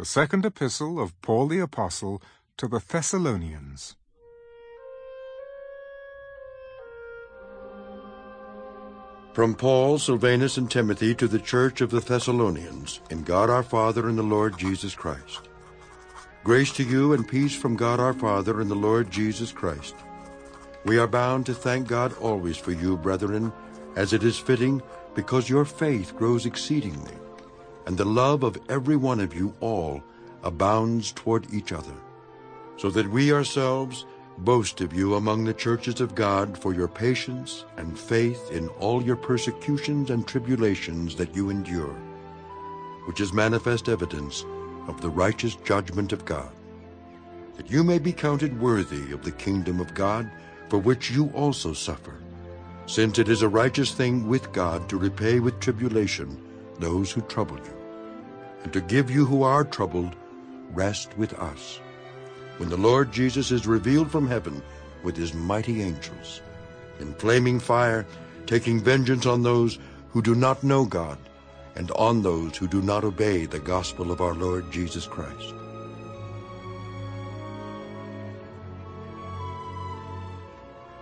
The second epistle of Paul the Apostle to the Thessalonians. From Paul, Silvanus, and Timothy to the church of the Thessalonians, in God our Father and the Lord Jesus Christ. Grace to you and peace from God our Father and the Lord Jesus Christ. We are bound to thank God always for you, brethren, as it is fitting, because your faith grows exceedingly, and the love of every one of you all abounds toward each other, so that we ourselves boast of you among the churches of God for your patience and faith in all your persecutions and tribulations that you endure, which is manifest evidence of the righteous judgment of God, that you may be counted worthy of the kingdom of God, for which you also suffer, since it is a righteous thing with God to repay with tribulation those who trouble you, and to give you who are troubled rest with us when the Lord Jesus is revealed from heaven with his mighty angels, in flaming fire, taking vengeance on those who do not know God, and on those who do not obey the gospel of our Lord Jesus Christ.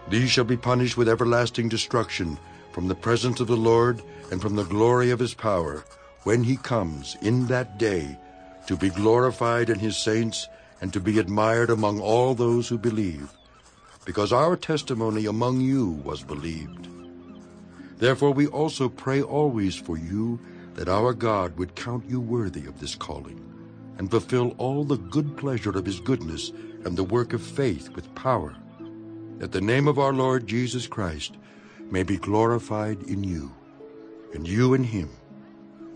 These shall be punished with everlasting destruction from the presence of the Lord and from the glory of his power, when he comes in that day to be glorified in his saints and to be admired among all those who believe, because our testimony among you was believed. Therefore we also pray always for you that our God would count you worthy of this calling, and fulfill all the good pleasure of his goodness and the work of faith with power, that the name of our Lord Jesus Christ may be glorified in you, and you in him,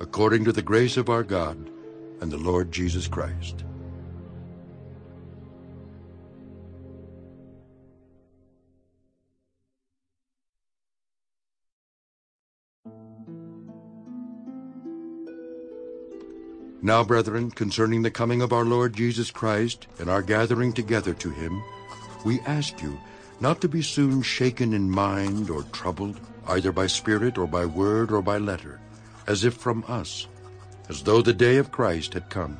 according to the grace of our God and the Lord Jesus Christ. Now, brethren, concerning the coming of our Lord Jesus Christ and our gathering together to him, we ask you not to be soon shaken in mind or troubled, either by spirit or by word or by letter, as if from us, as though the day of Christ had come.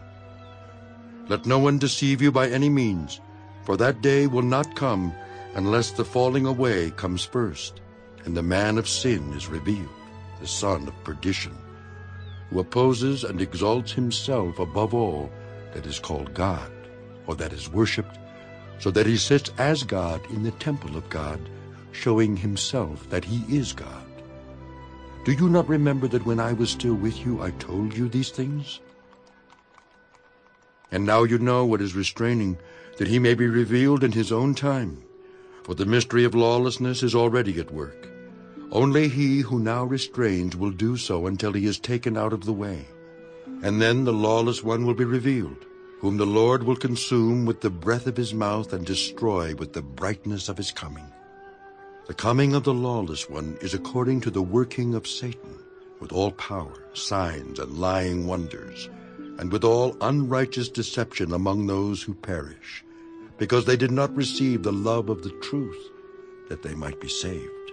Let no one deceive you by any means, for that day will not come unless the falling away comes first, and the man of sin is revealed, the son of perdition who opposes and exalts himself above all that is called God, or that is worshipped, so that he sits as God in the temple of God, showing himself that he is God. Do you not remember that when I was still with you I told you these things? And now you know what is restraining, that he may be revealed in his own time. For the mystery of lawlessness is already at work. Only he who now restrains will do so until he is taken out of the way. And then the lawless one will be revealed, whom the Lord will consume with the breath of his mouth and destroy with the brightness of his coming. The coming of the lawless one is according to the working of Satan, with all power, signs, and lying wonders, and with all unrighteous deception among those who perish, because they did not receive the love of the truth, that they might be saved.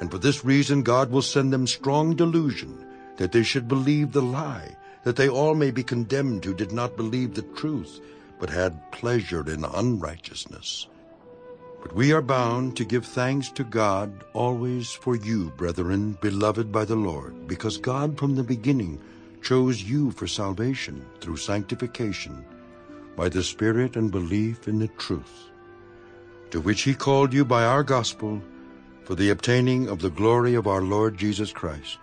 And for this reason God will send them strong delusion, that they should believe the lie, that they all may be condemned who did not believe the truth, but had pleasure in unrighteousness. But we are bound to give thanks to God always for you, brethren, beloved by the Lord, because God from the beginning chose you for salvation through sanctification, by the Spirit and belief in the truth, to which he called you by our gospel, for the obtaining of the glory of our Lord Jesus Christ.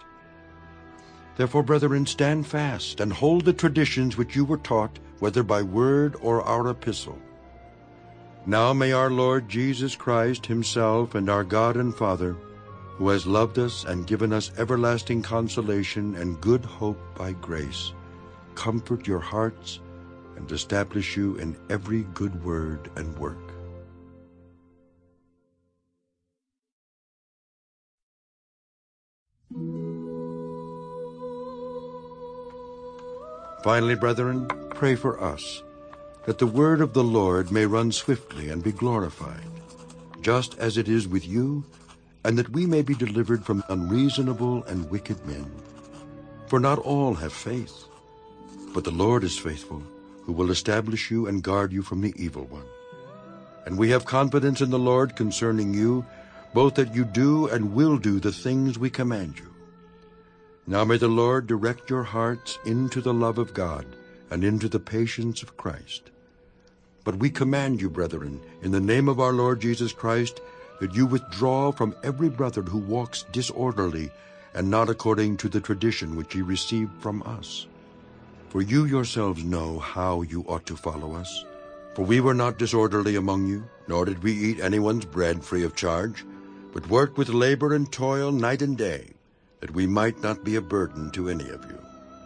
Therefore, brethren, stand fast and hold the traditions which you were taught, whether by word or our epistle. Now may our Lord Jesus Christ himself and our God and Father, who has loved us and given us everlasting consolation and good hope by grace, comfort your hearts and establish you in every good word and work. Finally, brethren, pray for us, that the word of the Lord may run swiftly and be glorified, just as it is with you, and that we may be delivered from unreasonable and wicked men, For not all have faith. But the Lord is faithful, who will establish you and guard you from the evil one. And we have confidence in the Lord concerning you, both that you do and will do the things we command you. Now may the Lord direct your hearts into the love of God and into the patience of Christ. But we command you, brethren, in the name of our Lord Jesus Christ, that you withdraw from every brother who walks disorderly and not according to the tradition which ye received from us. For you yourselves know how you ought to follow us. For we were not disorderly among you, nor did we eat anyone's bread free of charge, but worked with labor and toil night and day, that we might not be a burden to any of you.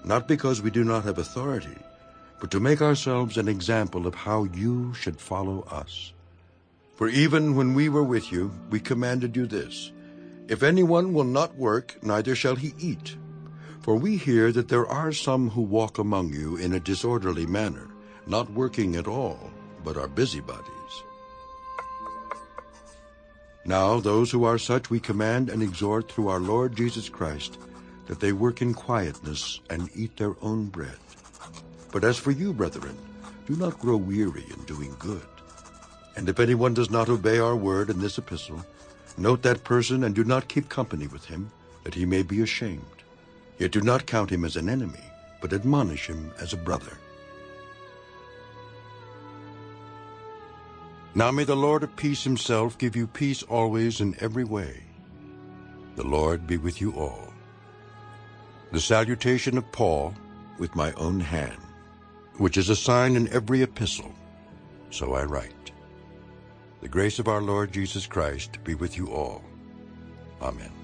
Not because we do not have authority, but to make ourselves an example of how you should follow us. For even when we were with you, we commanded you this, If anyone will not work, neither shall he eat. For we hear that there are some who walk among you in a disorderly manner, not working at all, but are busybodies. Now those who are such we command and exhort through our Lord Jesus Christ, that they work in quietness and eat their own bread. But as for you, brethren, do not grow weary in doing good. And if anyone does not obey our word in this epistle, note that person and do not keep company with him, that he may be ashamed. Yet do not count him as an enemy, but admonish him as a brother. Now may the Lord of peace himself give you peace always in every way. The Lord be with you all. The salutation of Paul with my own hand, which is a sign in every epistle. So I write. The grace of our Lord Jesus Christ be with you all. Amen.